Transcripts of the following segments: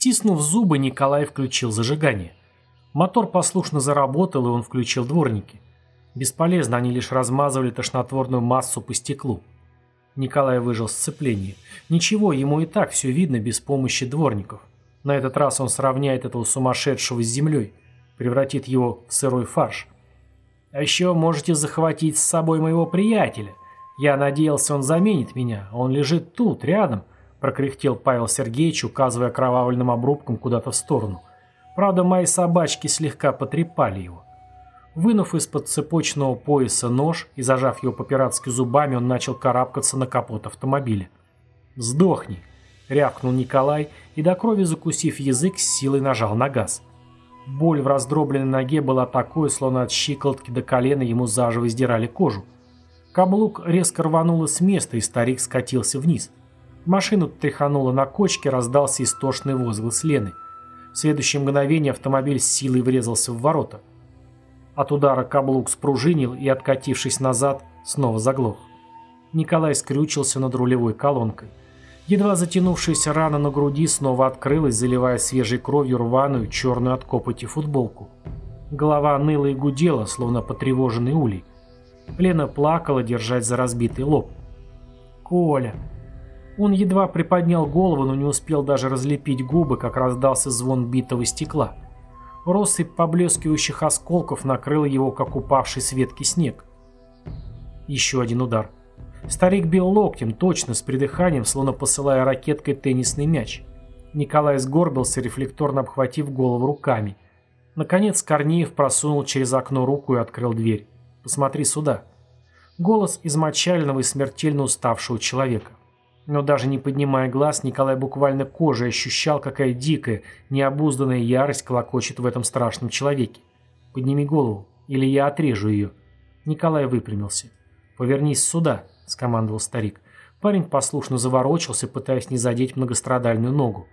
Стиснув зубы, Николай включил зажигание. Мотор послушно заработал, и он включил дворники. Бесполезно, они лишь размазывали тошнотворную массу по стеклу. Николай выжил сцепление. Ничего, ему и так все видно без помощи дворников. На этот раз он сравняет этого сумасшедшего с землей, превратит его в сырой фарш. А еще можете захватить с собой моего приятеля. Я надеялся, он заменит меня. Он лежит тут, рядом, прокряхтел Павел Сергеевич, указывая кровавленным обрубком куда-то в сторону. Правда, мои собачки слегка потрепали его. Вынув из-под цепочного пояса нож и зажав его по-пиратски зубами, он начал карабкаться на капот автомобиля. «Сдохни!» — рявкнул Николай и до крови закусив язык, с силой нажал на газ. Боль в раздробленной ноге была такой, словно от щиколотки до колена ему заживо издирали кожу. Каблук резко рвануло с места, и старик скатился вниз. Машину тряхануло на кочке, раздался истошный возглас Лены. В следующее мгновение автомобиль с силой врезался в ворота. От удара каблук спружинил и, откатившись назад, снова заглох. Николай скрючился над рулевой колонкой. Едва затянувшаяся рана на груди снова открылась, заливая свежей кровью рваную, черную от копоти футболку. Голова ныла и гудела, словно потревоженный улей. Лена плакала, держась за разбитый лоб. «Коля!» Он едва приподнял голову, но не успел даже разлепить губы, как раздался звон битого стекла. Россыпь поблескивающих осколков накрыла его, как упавший с ветки снег. Еще один удар. Старик бил локтем, точно, с придыханием, словно посылая ракеткой теннисный мяч. Николай сгорбился, рефлекторно обхватив голову руками. Наконец Корнеев просунул через окно руку и открыл дверь. «Посмотри сюда». Голос измочаленного и смертельно уставшего человека. Но даже не поднимая глаз, Николай буквально кожей ощущал, какая дикая, необузданная ярость клокочет в этом страшном человеке. «Подними голову, или я отрежу ее». Николай выпрямился. «Повернись сюда», — скомандовал старик. Парень послушно заворочился, пытаясь не задеть многострадальную ногу.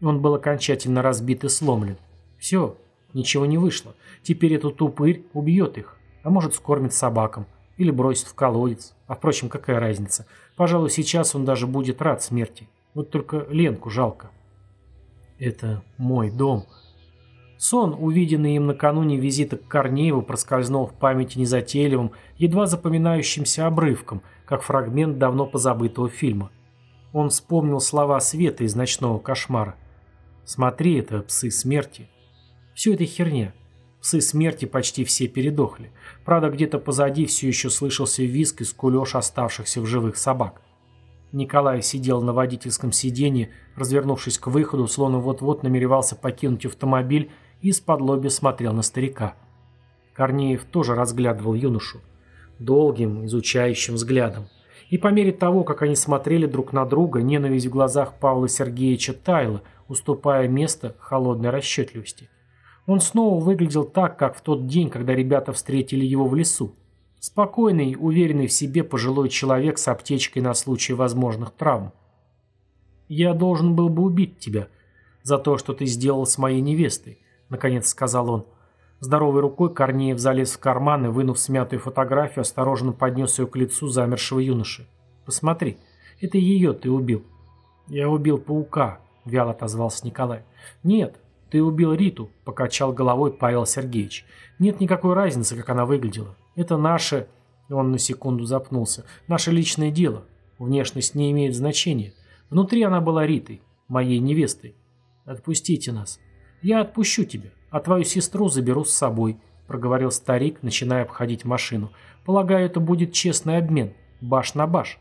Он был окончательно разбит и сломлен. Все, ничего не вышло. Теперь этот упырь убьет их, а может скормит собакам или бросит в колодец. А впрочем, какая разница? Пожалуй, сейчас он даже будет рад смерти. Вот только Ленку жалко. Это мой дом. Сон, увиденный им накануне визита к Корнееву, проскользнул в памяти незатейливым, едва запоминающимся обрывком, как фрагмент давно позабытого фильма. Он вспомнил слова Света из «Ночного кошмара». «Смотри, это псы смерти». Все это херня. Псы смерти почти все передохли. Правда, где-то позади все еще слышался визг и скулеж оставшихся в живых собак. Николай сидел на водительском сиденье, развернувшись к выходу, словно вот-вот намеревался покинуть автомобиль и из-под смотрел на старика. Корнеев тоже разглядывал юношу. Долгим, изучающим взглядом. И по мере того, как они смотрели друг на друга, ненависть в глазах Павла Сергеевича таяла, уступая место холодной расчетливости. Он снова выглядел так, как в тот день, когда ребята встретили его в лесу. Спокойный, уверенный в себе пожилой человек с аптечкой на случай возможных травм. «Я должен был бы убить тебя за то, что ты сделал с моей невестой», — наконец сказал он. Здоровой рукой Корнеев залез в карман и, вынув смятую фотографию, осторожно поднес ее к лицу замершего юноши. «Посмотри, это ее ты убил». «Я убил паука», — вяло отозвался Николай. «Нет, «Ты убил Риту», – покачал головой Павел Сергеевич. «Нет никакой разницы, как она выглядела. Это наше...» Он на секунду запнулся. «Наше личное дело. Внешность не имеет значения. Внутри она была Ритой, моей невестой. Отпустите нас. Я отпущу тебя, а твою сестру заберу с собой», – проговорил старик, начиная обходить машину. «Полагаю, это будет честный обмен. Баш на баш».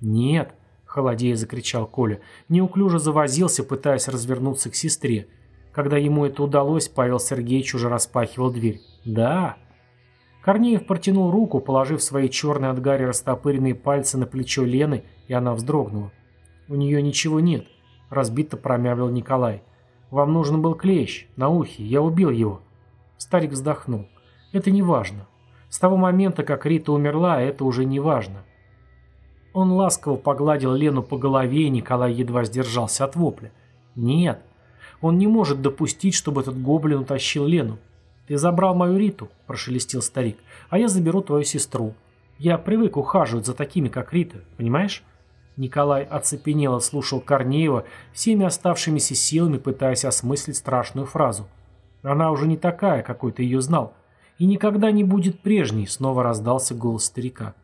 «Нет», – холодея закричал Коля. Неуклюже завозился, пытаясь развернуться к сестре. Когда ему это удалось, Павел Сергеевич уже распахивал дверь. «Да». Корнеев протянул руку, положив свои черные от гари растопыренные пальцы на плечо Лены, и она вздрогнула. «У нее ничего нет», – разбито промямлил Николай. «Вам нужен был клещ, на ухе, я убил его». Старик вздохнул. «Это не важно. С того момента, как Рита умерла, это уже не важно». Он ласково погладил Лену по голове, и Николай едва сдержался от вопля. «Нет, он не может допустить, чтобы этот гоблин утащил Лену. «Ты забрал мою Риту», – прошелестел старик, – «а я заберу твою сестру. Я привык ухаживать за такими, как Рита, понимаешь?» Николай оцепенело слушал Корнеева, всеми оставшимися силами пытаясь осмыслить страшную фразу. Она уже не такая, какой ты ее знал. И никогда не будет прежней, снова раздался голос старика.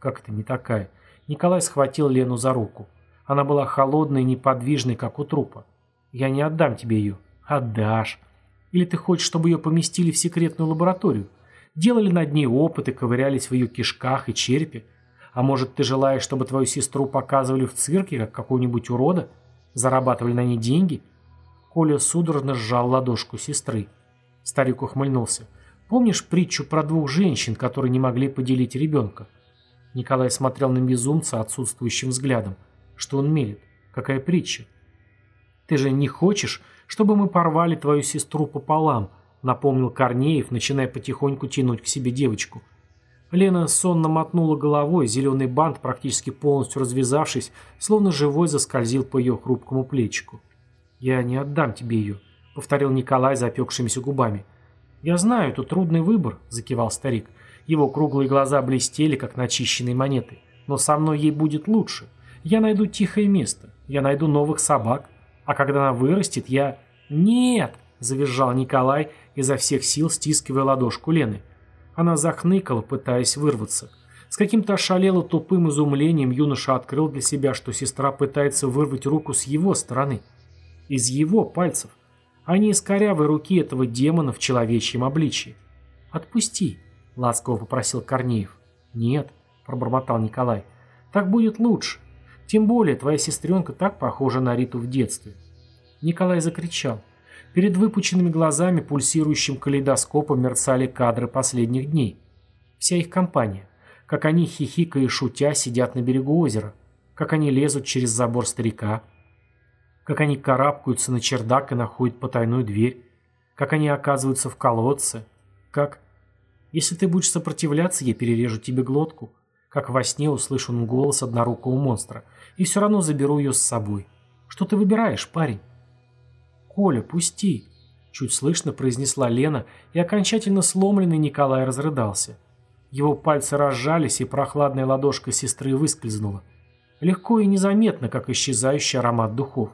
Как это не такая? Николай схватил Лену за руку. Она была холодной и неподвижной, как у трупа. Я не отдам тебе ее. Отдашь. Или ты хочешь, чтобы ее поместили в секретную лабораторию? Делали над ней опыты, ковырялись в ее кишках и черепе? А может, ты желаешь, чтобы твою сестру показывали в цирке, как какую-нибудь урода? Зарабатывали на ней деньги?» Коля судорожно сжал ладошку сестры. Старик ухмыльнулся. «Помнишь притчу про двух женщин, которые не могли поделить ребенка?» Николай смотрел на безумца отсутствующим взглядом. Что он мелет? Какая притча? «Ты же не хочешь, чтобы мы порвали твою сестру пополам?» напомнил Корнеев, начиная потихоньку тянуть к себе девочку – Лена сонно мотнула головой, зеленый бант, практически полностью развязавшись, словно живой заскользил по ее хрупкому плечику. «Я не отдам тебе ее», — повторил Николай запекшимися губами. «Я знаю, это трудный выбор», — закивал старик. Его круглые глаза блестели, как начищенные монеты. «Но со мной ей будет лучше. Я найду тихое место. Я найду новых собак. А когда она вырастет, я...» «Нет!» — завизжал Николай, изо всех сил стискивая ладошку Лены. Она захныкала, пытаясь вырваться. С каким-то ошалело тупым изумлением юноша открыл для себя, что сестра пытается вырвать руку с его стороны. Из его пальцев, а не из корявой руки этого демона в человечьем обличии. «Отпусти», — ласково попросил Корнеев. «Нет», — пробормотал Николай. «Так будет лучше. Тем более твоя сестренка так похожа на Риту в детстве». Николай закричал. Перед выпученными глазами пульсирующим калейдоскопом мерцали кадры последних дней. Вся их компания. Как они, хихикая и шутя, сидят на берегу озера. Как они лезут через забор старика. Как они карабкаются на чердак и находят потайную дверь. Как они оказываются в колодце. Как... Если ты будешь сопротивляться, я перережу тебе глотку. Как во сне услышу он голос однорукого монстра. И все равно заберу ее с собой. Что ты выбираешь, парень? «Коля, пусти!» Чуть слышно произнесла Лена, и окончательно сломленный Николай разрыдался. Его пальцы разжались, и прохладная ладошка сестры выскользнула. Легко и незаметно, как исчезающий аромат духов.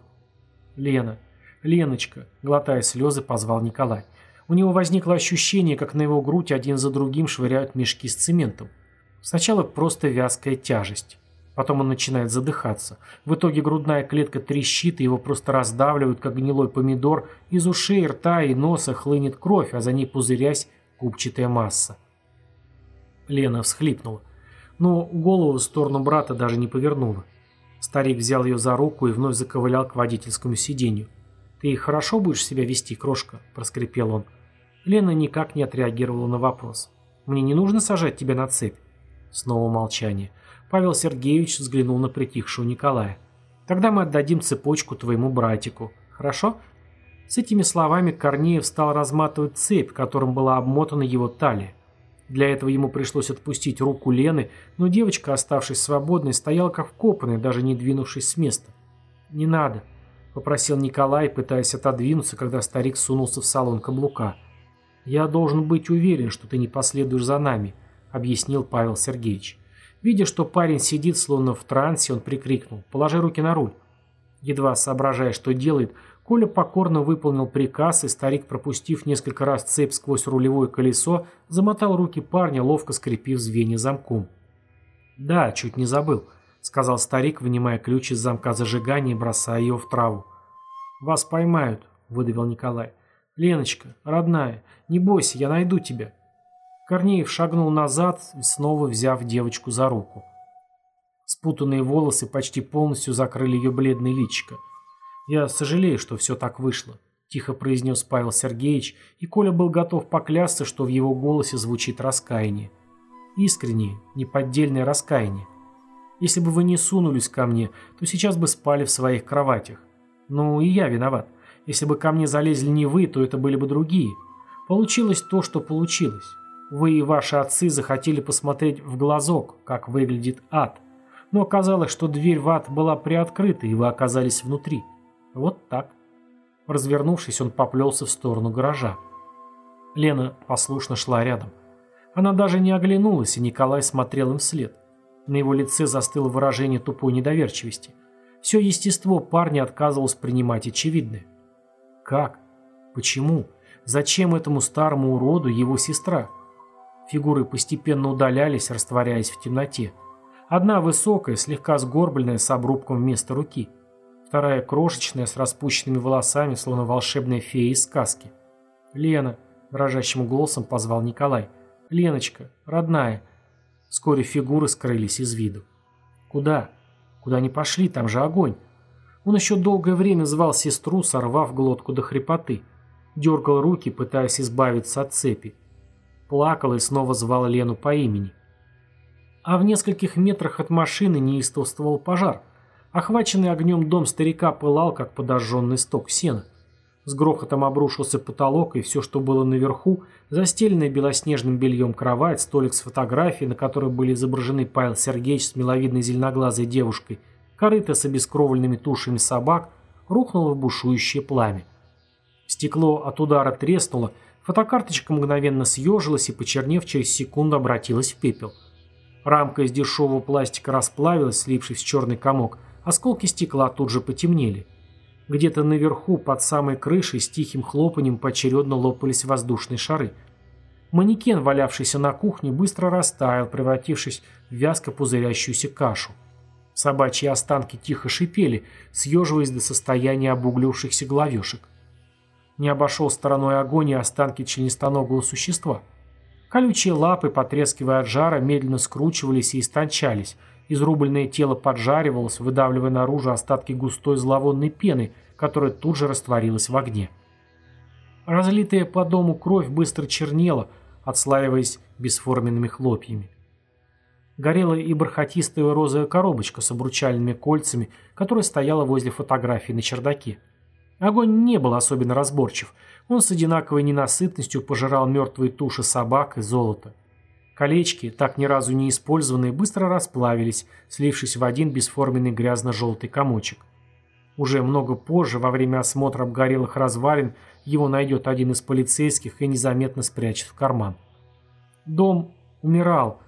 «Лена! Леночка!» — глотая слезы, позвал Николай. У него возникло ощущение, как на его грудь один за другим швыряют мешки с цементом. Сначала просто вязкая тяжесть. Потом он начинает задыхаться. В итоге грудная клетка трещит, и его просто раздавливают, как гнилой помидор. Из ушей, рта и носа хлынет кровь, а за ней пузырясь купчатая масса. Лена всхлипнула. Но голову в сторону брата даже не повернула. Старик взял ее за руку и вновь заковылял к водительскому сиденью. «Ты хорошо будешь себя вести, крошка?» – проскрипел он. Лена никак не отреагировала на вопрос. «Мне не нужно сажать тебя на цепь?» Снова молчание. Павел Сергеевич взглянул на притихшего Николая. «Тогда мы отдадим цепочку твоему братику. Хорошо?» С этими словами Корнеев стал разматывать цепь, которым была обмотана его талия. Для этого ему пришлось отпустить руку Лены, но девочка, оставшись свободной, стояла как вкопанная, даже не двинувшись с места. «Не надо», — попросил Николай, пытаясь отодвинуться, когда старик сунулся в салон каблука. «Я должен быть уверен, что ты не последуешь за нами», — объяснил Павел Сергеевич. Видя, что парень сидит словно в трансе, он прикрикнул «Положи руки на руль». Едва соображая, что делает, Коля покорно выполнил приказ, и старик, пропустив несколько раз цепь сквозь рулевое колесо, замотал руки парня, ловко скрепив звенья замком. «Да, чуть не забыл», — сказал старик, вынимая ключ из замка зажигания и бросая его в траву. «Вас поймают», — выдавил Николай. «Леночка, родная, не бойся, я найду тебя». Корнеев шагнул назад, снова взяв девочку за руку. Спутанные волосы почти полностью закрыли ее бледное личико. «Я сожалею, что все так вышло», – тихо произнес Павел Сергеевич, и Коля был готов поклясться, что в его голосе звучит раскаяние. Искреннее, неподдельное раскаяние. Если бы вы не сунулись ко мне, то сейчас бы спали в своих кроватях. Ну и я виноват. Если бы ко мне залезли не вы, то это были бы другие. Получилось то, что получилось. Вы и ваши отцы захотели посмотреть в глазок, как выглядит ад. Но оказалось, что дверь в ад была приоткрыта, и вы оказались внутри. Вот так. Развернувшись, он поплелся в сторону гаража. Лена послушно шла рядом. Она даже не оглянулась, и Николай смотрел им вслед. На его лице застыло выражение тупой недоверчивости. Все естество парня отказывалось принимать очевидное. Как? Почему? Зачем этому старому уроду его сестра? Фигуры постепенно удалялись, растворяясь в темноте. Одна высокая, слегка сгорбленная, с обрубком вместо руки. Вторая крошечная, с распущенными волосами, словно волшебная фея из сказки. «Лена!» – дрожащим голосом позвал Николай. «Леночка, родная!» Вскоре фигуры скрылись из виду. «Куда? Куда они пошли? Там же огонь!» Он еще долгое время звал сестру, сорвав глотку до хрипоты. Дергал руки, пытаясь избавиться от цепи. Плакал и снова звал Лену по имени. А в нескольких метрах от машины неистовствовал пожар. Охваченный огнем дом старика пылал, как подожженный сток сена. С грохотом обрушился потолок, и все, что было наверху, застеленная белоснежным бельем кровать, столик с фотографией, на которой были изображены Павел Сергеевич с миловидной зеленоглазой девушкой, корыто с обескровленными тушами собак, рухнуло в бушующее пламя. Стекло от удара треснуло, фотокарточка мгновенно съежилась и, почернев, через секунду обратилась в пепел. Рамка из дешевого пластика расплавилась, слившись в черный комок, осколки стекла тут же потемнели. Где-то наверху, под самой крышей, с тихим хлопанием поочередно лопались воздушные шары. Манекен, валявшийся на кухне, быстро растаял, превратившись в вязко пузырящуюся кашу. Собачьи останки тихо шипели, съеживаясь до состояния обуглившихся головешек. Не обошел стороной огонь и останки членистоногого существа. Колючие лапы, потрескивая от жара, медленно скручивались и истончались. Изрубленное тело поджаривалось, выдавливая наружу остатки густой зловонной пены, которая тут же растворилась в огне. Разлитая по дому кровь быстро чернела, отслаиваясь бесформенными хлопьями. Горела и бархатистая розовая коробочка с обручальными кольцами, которая стояла возле фотографии на чердаке. Огонь не был особенно разборчив. Он с одинаковой ненасытностью пожирал мертвые туши собак и золото. Колечки, так ни разу не использованные, быстро расплавились, слившись в один бесформенный грязно-желтый комочек. Уже много позже, во время осмотра обгорелых развалин, его найдет один из полицейских и незаметно спрячет в карман. Дом умирал,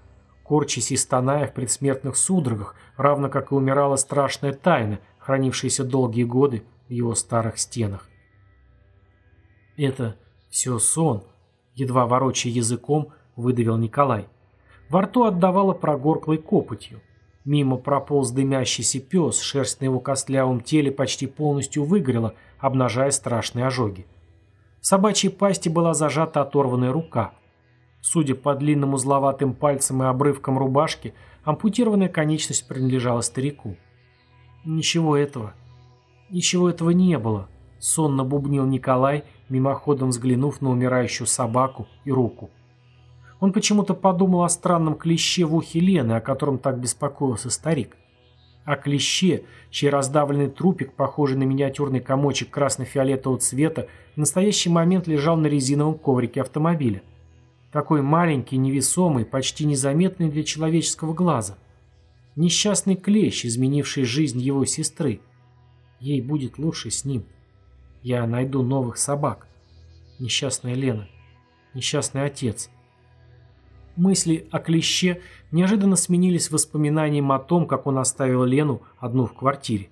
корчась и стоная в предсмертных судорогах, равно как и умирала страшная тайна, хранившаяся долгие годы в его старых стенах. «Это все сон», — едва ворочая языком, выдавил Николай. Во рту отдавало прогорклой копотью. Мимо прополз дымящийся пес, шерсть на его костлявом теле почти полностью выгорела, обнажая страшные ожоги. В собачьей пасти была зажата оторванная рука. Судя по длинным узловатым пальцам и обрывкам рубашки, ампутированная конечность принадлежала старику. Ничего этого. Ничего этого не было, сонно бубнил Николай, мимоходом взглянув на умирающую собаку и руку. Он почему-то подумал о странном клеще в ухе Лены, о котором так беспокоился старик. О клеще, чей раздавленный трупик, похожий на миниатюрный комочек красно-фиолетового цвета, в настоящий момент лежал на резиновом коврике автомобиля. Такой маленький, невесомый, почти незаметный для человеческого глаза. Несчастный клещ, изменивший жизнь его сестры. Ей будет лучше с ним. Я найду новых собак. Несчастная Лена. Несчастный отец. Мысли о клеще неожиданно сменились воспоминанием о том, как он оставил Лену одну в квартире.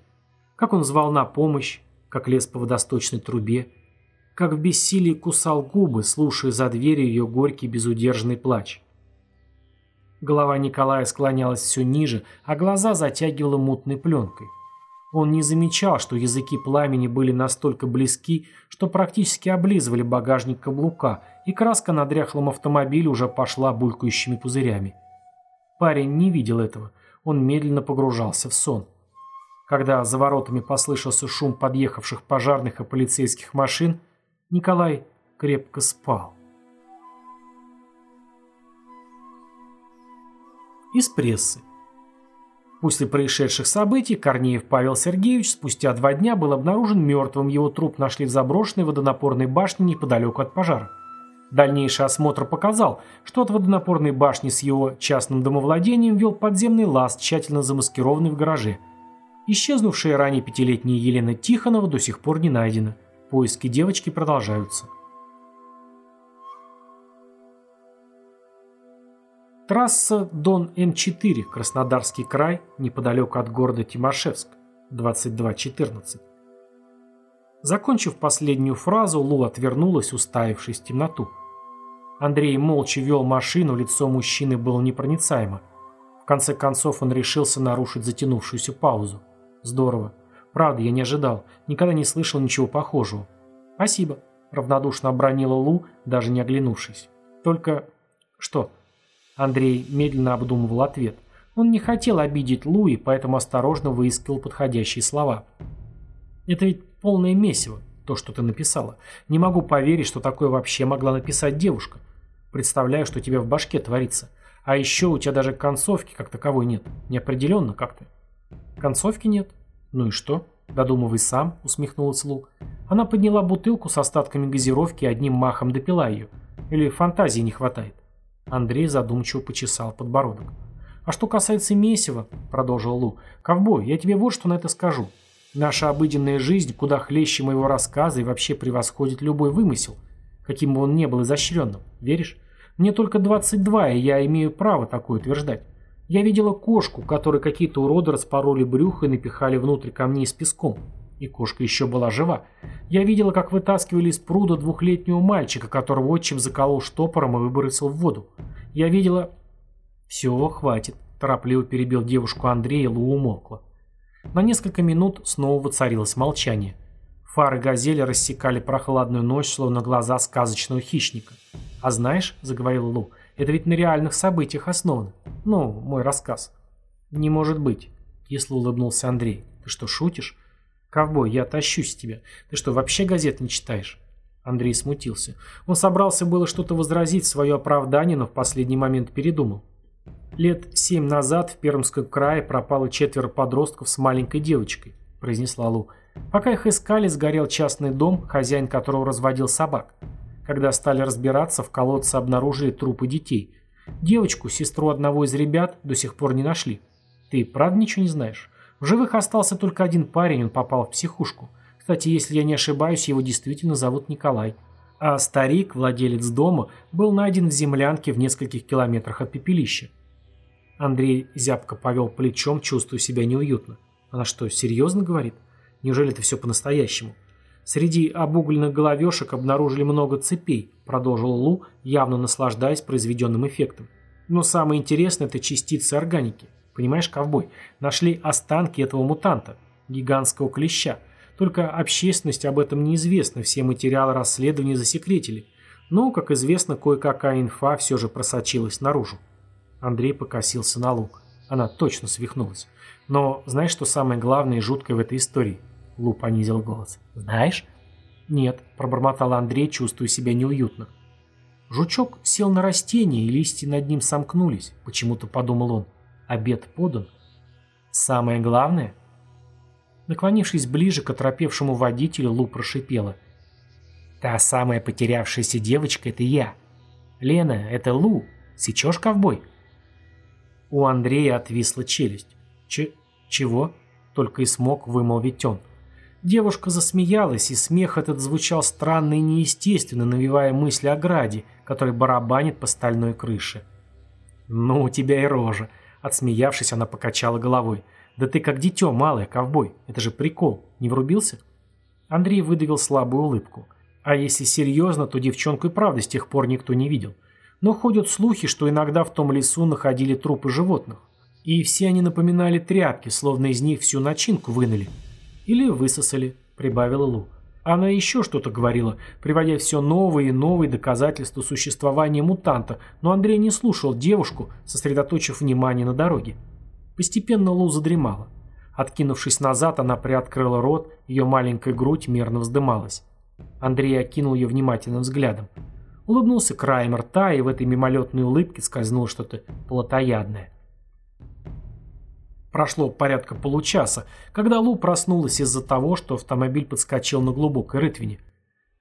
Как он звал на помощь, как лез по водосточной трубе, как в бессилии кусал губы, слушая за дверью ее горький безудержный плач. Голова Николая склонялась все ниже, а глаза затягивала мутной пленкой. Он не замечал, что языки пламени были настолько близки, что практически облизывали багажник каблука, и краска на дряхлом автомобиле уже пошла булькающими пузырями. Парень не видел этого, он медленно погружался в сон. Когда за воротами послышался шум подъехавших пожарных и полицейских машин, Николай крепко спал. Из прессы. После происшедших событий Корнеев Павел Сергеевич спустя два дня был обнаружен мертвым, его труп нашли в заброшенной водонапорной башне неподалеку от пожара. Дальнейший осмотр показал, что от водонапорной башни с его частным домовладением вел подземный лаз, тщательно замаскированный в гараже. Исчезнувшая ранее пятилетняя Елена Тихонова до сих пор не найдена. Поиски девочки продолжаются. Трасса Дон-М4, Краснодарский край, неподалеку от города Тимошевск, 2214. Закончив последнюю фразу, Лу отвернулась, уставившись в темноту. Андрей молча вел машину, лицо мужчины было непроницаемо. В конце концов он решился нарушить затянувшуюся паузу. Здорово. Правда, я не ожидал. Никогда не слышал ничего похожего. Спасибо. Равнодушно обронила Лу, даже не оглянувшись. Только... Что? Андрей медленно обдумывал ответ. Он не хотел обидеть Луи, поэтому осторожно выискивал подходящие слова. «Это ведь полное месиво, то, что ты написала. Не могу поверить, что такое вообще могла написать девушка. Представляю, что у тебя в башке творится. А еще у тебя даже концовки как таковой нет. Неопределенно как-то». «Концовки нет? Ну и что?» Додумывай сам, усмехнулась Лу. Она подняла бутылку с остатками газировки и одним махом допила ее. Или фантазии не хватает? Андрей задумчиво почесал подбородок. «А что касается месива», — продолжил Лу, — «ковбой, я тебе вот что на это скажу. Наша обыденная жизнь куда хлеще моего рассказа и вообще превосходит любой вымысел, каким бы он ни был изощренным. Веришь? Мне только 22, и я имею право такое утверждать. Я видела кошку, которой какие-то уроды распороли брюхо и напихали внутрь камней с песком. И кошка еще была жива. Я видела, как вытаскивали из пруда двухлетнего мальчика, которого отчим заколол штопором и выбросил в воду. Я видела... Все, хватит. Торопливо перебил девушку Андрей, и Лу умолкла. На несколько минут снова воцарилось молчание. Фары газели рассекали прохладную ночь, словно глаза сказочного хищника. «А знаешь», — заговорил Лу, — «это ведь на реальных событиях основано. Ну, мой рассказ». «Не может быть», — кисло улыбнулся Андрей. «Ты что, шутишь? «Ковбой, я тащусь тебя. Ты что, вообще газет не читаешь?» Андрей смутился. Он собрался было что-то возразить в свое оправдание, но в последний момент передумал. «Лет семь назад в Пермском крае пропало четверо подростков с маленькой девочкой», произнесла Лу. «Пока их искали, сгорел частный дом, хозяин которого разводил собак. Когда стали разбираться, в колодце обнаружили трупы детей. Девочку, сестру одного из ребят, до сих пор не нашли. Ты правда ничего не знаешь?» В живых остался только один парень, он попал в психушку. Кстати, если я не ошибаюсь, его действительно зовут Николай. А старик, владелец дома, был найден в землянке в нескольких километрах от пепелища. Андрей зябко повел плечом, чувствуя себя неуютно. Она что, серьезно говорит? Неужели это все по-настоящему? Среди обугленных головешек обнаружили много цепей, продолжил Лу, явно наслаждаясь произведенным эффектом. Но самое интересное – это частицы органики. Понимаешь, ковбой, нашли останки этого мутанта, гигантского клеща. Только общественность об этом неизвестна, все материалы расследования засекретили. Но, как известно, кое-какая инфа все же просочилась наружу. Андрей покосился на лук. Она точно свихнулась. Но знаешь, что самое главное и жуткое в этой истории? Лу понизил голос. Знаешь? Нет, пробормотал Андрей, чувствуя себя неуютно. Жучок сел на растение, и листья над ним сомкнулись, почему-то подумал он. Обед подан. Самое главное... Наклонившись ближе к оторопевшему водителю, Лу прошипела. «Та самая потерявшаяся девочка — это я. Лена, это Лу. Сечешь, ковбой?» У Андрея отвисла челюсть. Ч... «Чего?» — только и смог вымолвить он. Девушка засмеялась, и смех этот звучал странно и неестественно, навевая мысли о граде, который барабанит по стальной крыше. «Ну, у тебя и рожа!» Отсмеявшись, она покачала головой. «Да ты как дитё, малая, ковбой. Это же прикол. Не врубился?» Андрей выдавил слабую улыбку. А если серьезно, то девчонку и правда с тех пор никто не видел. Но ходят слухи, что иногда в том лесу находили трупы животных. И все они напоминали тряпки, словно из них всю начинку вынули. Или высосали, прибавила Лу. Она еще что-то говорила, приводя все новые и новые доказательства существования мутанта, но Андрей не слушал девушку, сосредоточив внимание на дороге. Постепенно Лу задремала. Откинувшись назад, она приоткрыла рот, ее маленькая грудь мерно вздымалась. Андрей окинул ее внимательным взглядом. Улыбнулся краем рта, и в этой мимолетной улыбке скользнуло что-то плотоядное. Прошло порядка получаса, когда Лу проснулась из-за того, что автомобиль подскочил на глубокой рытвине.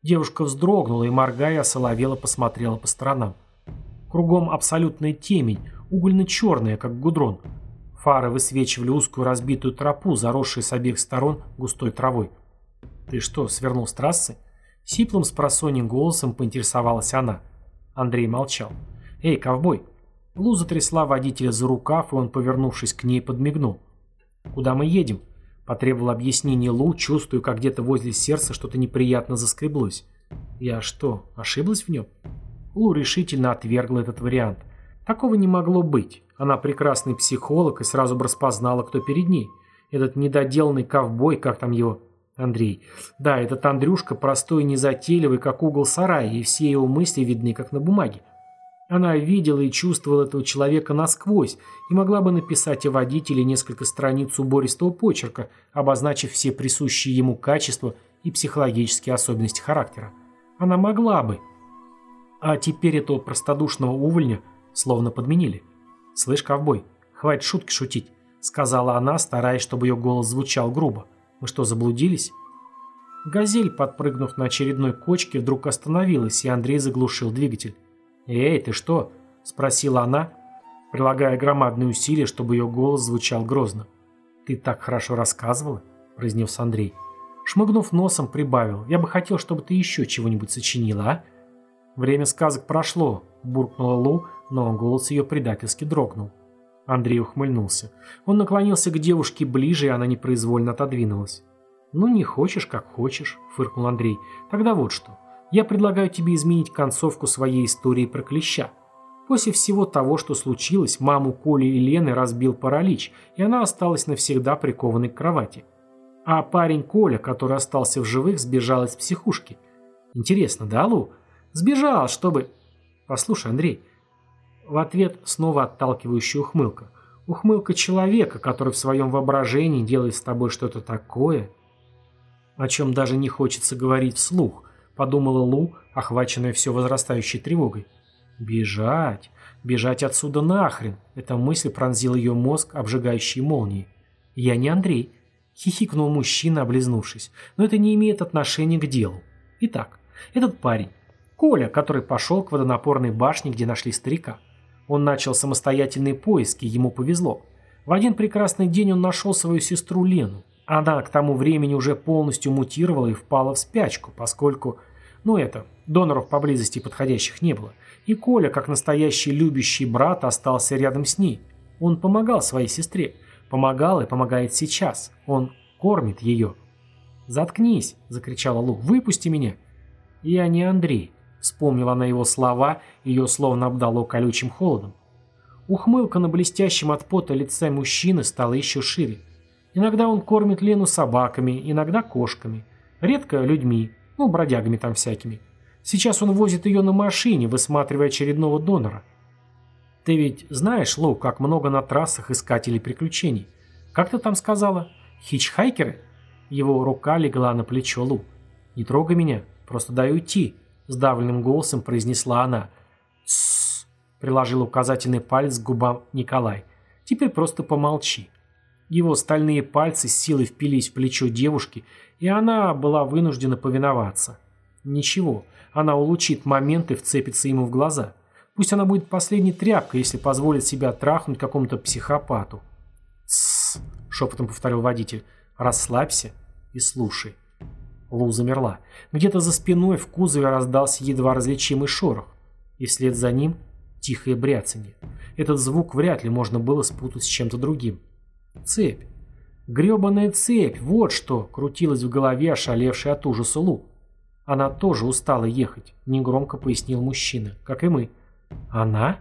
Девушка вздрогнула и, моргая, осоловела посмотрела по сторонам. Кругом абсолютная темень, угольно-черная, как гудрон. Фары высвечивали узкую разбитую тропу, заросшую с обеих сторон густой травой. «Ты что, свернул с трассы?» Сиплым с голосом поинтересовалась она. Андрей молчал. «Эй, ковбой, Лу затрясла водителя за рукав, и он, повернувшись к ней, подмигнул. «Куда мы едем?» – потребовал объяснение Лу, чувствуя, как где-то возле сердца что-то неприятно заскреблось. «Я что, ошиблась в нем?» Лу решительно отвергла этот вариант. Такого не могло быть. Она прекрасный психолог и сразу бы распознала, кто перед ней. Этот недоделанный ковбой, как там его... Андрей. Да, этот Андрюшка простой и незатейливый, как угол сарая, и все его мысли видны, как на бумаге. Она видела и чувствовала этого человека насквозь и могла бы написать о водителе несколько страниц убористого почерка, обозначив все присущие ему качества и психологические особенности характера. Она могла бы. А теперь этого простодушного увольня словно подменили. «Слышь, ковбой, хватит шутки шутить», — сказала она, стараясь, чтобы ее голос звучал грубо. «Мы что, заблудились?» Газель, подпрыгнув на очередной кочке, вдруг остановилась, и Андрей заглушил двигатель. «Эй, ты что?» – спросила она, прилагая громадные усилия, чтобы ее голос звучал грозно. «Ты так хорошо рассказывала?» – произнес Андрей. Шмыгнув носом, прибавил. «Я бы хотел, чтобы ты еще чего-нибудь сочинила, а?» «Время сказок прошло», – буркнула Лу, но голос ее предательски дрогнул. Андрей ухмыльнулся. Он наклонился к девушке ближе, и она непроизвольно отодвинулась. «Ну, не хочешь, как хочешь», – фыркнул Андрей. «Тогда вот что. Я предлагаю тебе изменить концовку своей истории про клеща. После всего того, что случилось, маму Коли и Лены разбил паралич, и она осталась навсегда прикованной к кровати. А парень Коля, который остался в живых, сбежал из психушки. Интересно, да, Лу? Сбежал, чтобы... Послушай, Андрей, в ответ снова отталкивающая ухмылка. Ухмылка человека, который в своем воображении делает с тобой что-то такое, о чем даже не хочется говорить вслух, подумала Лу, охваченная все возрастающей тревогой. Бежать, бежать отсюда нахрен. Эта мысль пронзила ее мозг, обжигающей молнией. Я не Андрей, хихикнул мужчина, облизнувшись, но это не имеет отношения к делу. Итак, этот парень, Коля, который пошел к водонапорной башне, где нашли старика. Он начал самостоятельные поиски, ему повезло. В один прекрасный день он нашел свою сестру Лену. Она к тому времени уже полностью мутировала и впала в спячку, поскольку, ну это, доноров поблизости подходящих не было. И Коля, как настоящий любящий брат, остался рядом с ней. Он помогал своей сестре. Помогал и помогает сейчас. Он кормит ее. «Заткнись!» – закричала Лу. «Выпусти меня!» «Я не Андрей», Вспомнила она его слова, ее словно обдало колючим холодом. Ухмылка на блестящем от пота лице мужчины стала еще шире. Иногда он кормит Лену собаками, иногда кошками. Редко людьми, ну, бродягами там всякими. Сейчас он возит ее на машине, высматривая очередного донора. Ты ведь знаешь, Лоу, как много на трассах искателей приключений. Как ты там сказала? Хичхайкеры? Его рука легла на плечо Лу. Не трогай меня, просто дай уйти. Сдавленным голосом произнесла она. «Тссс», — приложил указательный палец к губам Николай. «Теперь просто помолчи». Его стальные пальцы с силой впились в плечо девушки, и она была вынуждена повиноваться. Ничего, она улучит момент и вцепится ему в глаза. Пусть она будет последней тряпкой, если позволит себя трахнуть какому-то психопату. «Тссс», — шепотом повторил водитель, — «расслабься и слушай». Лу замерла. Где-то за спиной в кузове раздался едва различимый шорох. И вслед за ним тихое бряцанье. Этот звук вряд ли можно было спутать с чем-то другим. Цепь. Гребаная цепь, вот что крутилась в голове ошалевшей от ужаса Лу. Она тоже устала ехать, негромко пояснил мужчина, как и мы. Она?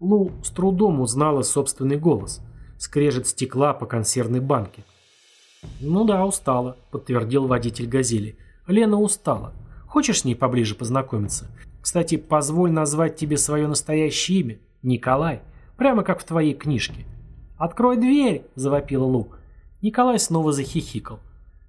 Лу с трудом узнала собственный голос. Скрежет стекла по консервной банке. «Ну да, устала», — подтвердил водитель «Газели». «Лена устала. Хочешь с ней поближе познакомиться? Кстати, позволь назвать тебе свое настоящее имя. Николай. Прямо как в твоей книжке». «Открой дверь!» — завопила Лу. Николай снова захихикал.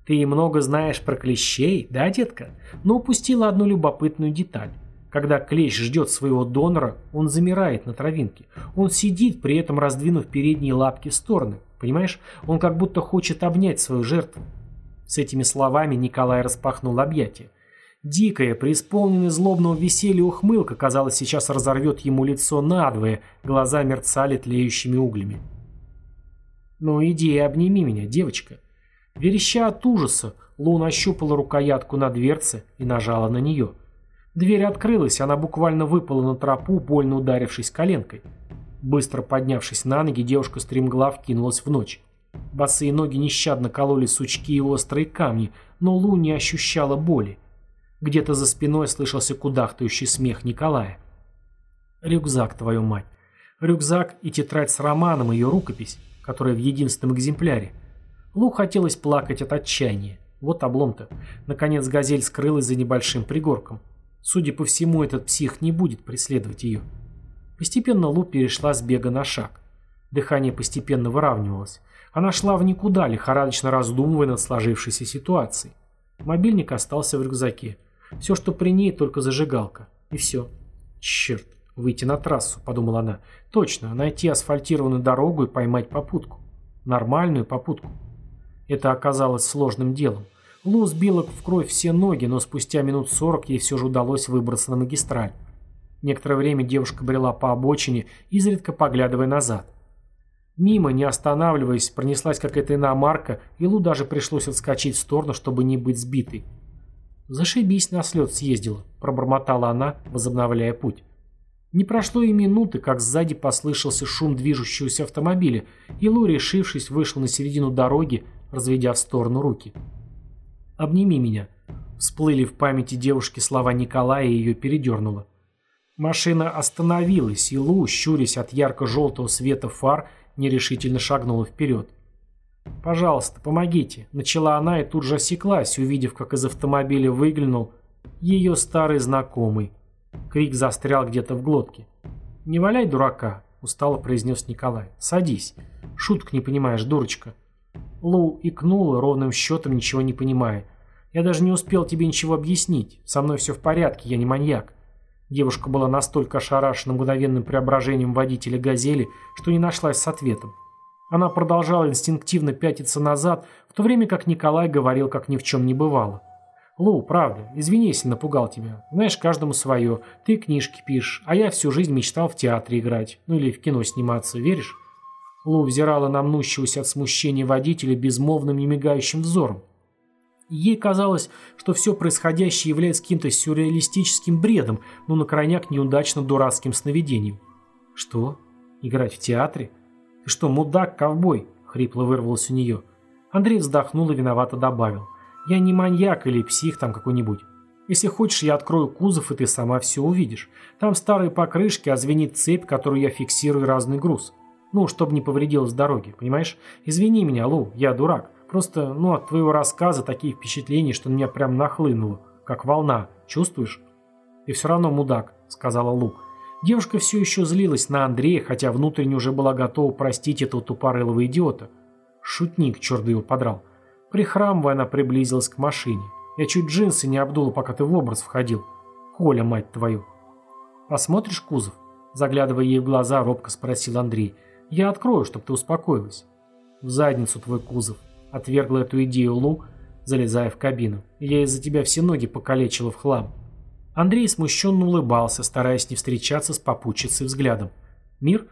«Ты много знаешь про клещей, да, детка? Но упустила одну любопытную деталь. Когда клещ ждет своего донора, он замирает на травинке. Он сидит, при этом раздвинув передние лапки в стороны. Понимаешь? Он как будто хочет обнять свою жертву. С этими словами Николай распахнул объятия. Дикая, преисполненная злобного веселья ухмылка, казалось, сейчас разорвет ему лицо надвое, глаза мерцали тлеющими углями. «Ну иди и обними меня, девочка». Вереща от ужаса, Луна ощупала рукоятку на дверце и нажала на нее. Дверь открылась, она буквально выпала на тропу, больно ударившись коленкой. Быстро поднявшись на ноги, девушка стремглав кинулась в ночь. Босые ноги нещадно кололи сучки и острые камни, но Лу не ощущала боли. Где-то за спиной слышался кудахтающий смех Николая. «Рюкзак, твою мать! Рюкзак и тетрадь с романом, ее рукопись, которая в единственном экземпляре. Лу хотелось плакать от отчаяния. Вот облом-то. Наконец газель скрылась за небольшим пригорком. Судя по всему, этот псих не будет преследовать ее. Постепенно Лу перешла с бега на шаг. Дыхание постепенно выравнивалось. Она шла в никуда, лихорадочно раздумывая над сложившейся ситуацией. Мобильник остался в рюкзаке. Все, что при ней, только зажигалка. И все. Черт, выйти на трассу, подумала она. Точно, найти асфальтированную дорогу и поймать попутку. Нормальную попутку. Это оказалось сложным делом. Лу сбила в кровь все ноги, но спустя минут сорок ей все же удалось выбраться на магистраль. Некоторое время девушка брела по обочине, изредка поглядывая назад. Мимо, не останавливаясь, пронеслась какая-то иномарка, и Лу даже пришлось отскочить в сторону, чтобы не быть сбитой. «Зашибись, на слет съездила», — пробормотала она, возобновляя путь. Не прошло и минуты, как сзади послышался шум движущегося автомобиля, и Лу, решившись, вышла на середину дороги, разведя в сторону руки. «Обними меня», — всплыли в памяти девушки слова Николая и ее передернуло. Машина остановилась, и Лу, щурясь от ярко-желтого света фар, нерешительно шагнула вперед. «Пожалуйста, помогите», — начала она и тут же осеклась, увидев, как из автомобиля выглянул ее старый знакомый. Крик застрял где-то в глотке. «Не валяй дурака», — устало произнес Николай. «Садись. Шуток не понимаешь, дурочка». Лу икнула, ровным счетом ничего не понимая. «Я даже не успел тебе ничего объяснить. Со мной все в порядке, я не маньяк». Девушка была настолько ошарашена мгновенным преображением водителя «Газели», что не нашлась с ответом. Она продолжала инстинктивно пятиться назад, в то время как Николай говорил, как ни в чем не бывало. «Лу, правда, извини, если напугал тебя. Знаешь, каждому свое. Ты книжки пишешь, а я всю жизнь мечтал в театре играть. Ну или в кино сниматься, веришь?» Лу взирала на мнущегося от смущения водителя безмолвным немигающим взором. Ей казалось, что все происходящее является каким-то сюрреалистическим бредом, но на крайняк неудачно дурацким сновидением. «Что? Играть в театре? Ты что, мудак-ковбой?» — хрипло вырвалось у нее. Андрей вздохнул и виновато добавил. «Я не маньяк или псих там какой-нибудь. Если хочешь, я открою кузов, и ты сама все увидишь. Там старые покрышки, а звенит цепь, которую я фиксирую разный груз. Ну, чтобы не повредилось дороги, понимаешь? Извини меня, Лу, я дурак. Просто, ну, от твоего рассказа такие впечатления, что на меня прям нахлынуло, как волна. Чувствуешь? Ты все равно мудак, сказала Лу. Девушка все еще злилась на Андрея, хотя внутренне уже была готова простить этого тупорылого идиота. Шутник, черт его подрал. Прихрамывая, она приблизилась к машине. Я чуть джинсы не обдула, пока ты в образ входил. Коля, мать твою. Посмотришь кузов? Заглядывая ей в глаза, робко спросил Андрей. Я открою, чтобы ты успокоилась. В задницу твой кузов. Отвергла эту идею Лу, залезая в кабину. Я из-за тебя все ноги покалечила в хлам. Андрей смущенно улыбался, стараясь не встречаться с попутчицей взглядом. «Мир?»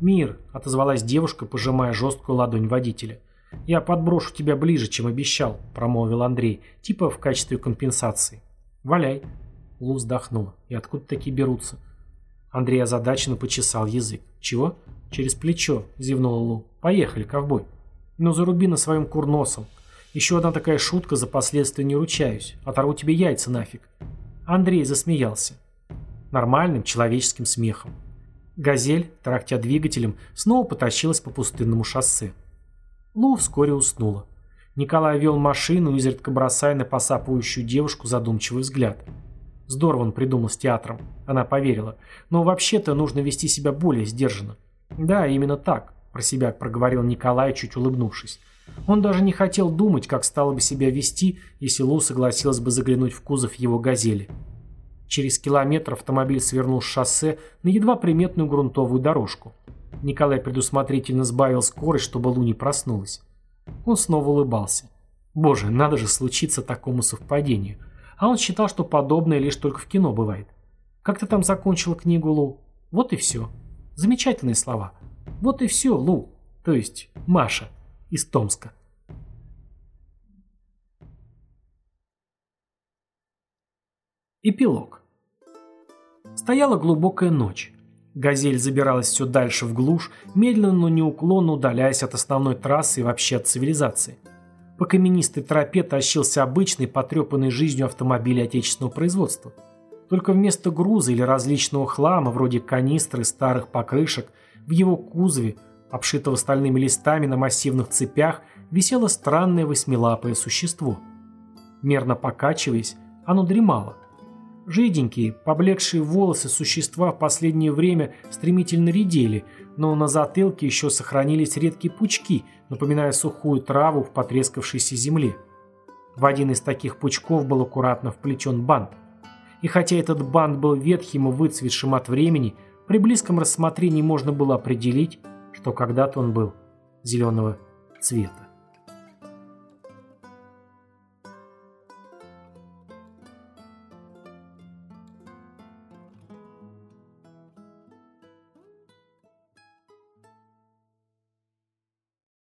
«Мир», — отозвалась девушка, пожимая жесткую ладонь водителя. «Я подброшу тебя ближе, чем обещал», — промолвил Андрей, типа в качестве компенсации. «Валяй». Лу вздохнула. «И откуда такие берутся?» Андрей озадаченно почесал язык. «Чего?» «Через плечо», — зевнула Лу. «Поехали, ковбой». Но заруби на своем курносом. Еще одна такая шутка, за последствия не ручаюсь. Оторву тебе яйца нафиг. Андрей засмеялся. Нормальным человеческим смехом. «Газель», трактя двигателем, снова потащилась по пустынному шоссе. Лу вскоре уснула. Николай вел машину, изредка бросая на посапывающую девушку задумчивый взгляд. Здорово он придумал с театром. Она поверила. Но вообще-то нужно вести себя более сдержанно. Да, именно так. Про себя проговорил Николай, чуть улыбнувшись. Он даже не хотел думать, как стало бы себя вести, если Лу согласилась бы заглянуть в кузов его «Газели». Через километр автомобиль свернул с шоссе на едва приметную грунтовую дорожку. Николай предусмотрительно сбавил скорость, чтобы Лу не проснулась. Он снова улыбался. Боже, надо же случиться такому совпадению. А он считал, что подобное лишь только в кино бывает. Как ты там закончила книгу, Лу? Вот и все. Замечательные слова. Вот и все, Лу, то есть Маша из Томска. Эпилог. Стояла глубокая ночь. Газель забиралась все дальше в глушь, медленно, но неуклонно удаляясь от основной трассы и вообще от цивилизации. По каменистой тропе тащился обычный, потрепанный жизнью автомобиль отечественного производства. Только вместо груза или различного хлама, вроде канистры, старых покрышек, в его кузове, обшитого стальными листами на массивных цепях, висело странное восьмилапое существо. Мерно покачиваясь, оно дремало. Жиденькие, поблекшие волосы существа в последнее время стремительно редели, но на затылке еще сохранились редкие пучки, напоминая сухую траву в потрескавшейся земле. В один из таких пучков был аккуратно вплетен бант. И хотя этот бант был ветхим и выцветшим от времени, при близком рассмотрении можно было определить, что когда-то он был зеленого цвета.